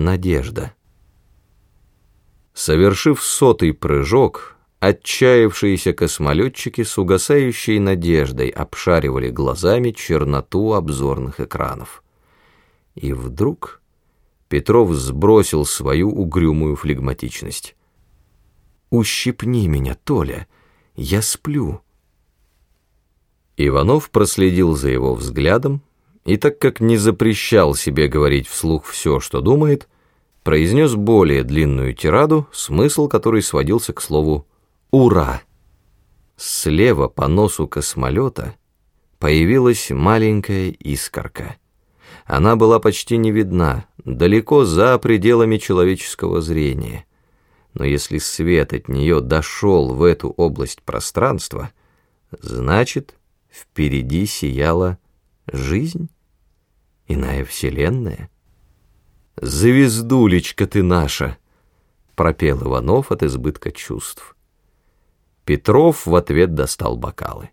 надежда. Совершив сотый прыжок, отчаявшиеся космолетчики с угасающей надеждой обшаривали глазами черноту обзорных экранов. И вдруг Петров сбросил свою угрюмую флегматичность. «Ущипни меня, Толя, я сплю». Иванов проследил за его взглядом, и так как не запрещал себе говорить вслух все, что думает, произнес более длинную тираду, смысл которой сводился к слову «Ура!». Слева по носу космолета появилась маленькая искорка. Она была почти не видна, далеко за пределами человеческого зрения. Но если свет от нее дошел в эту область пространства, значит, впереди сияла жизнь, иная вселенная. «Звездулечка ты наша!» — пропел Иванов от избытка чувств. Петров в ответ достал бокалы.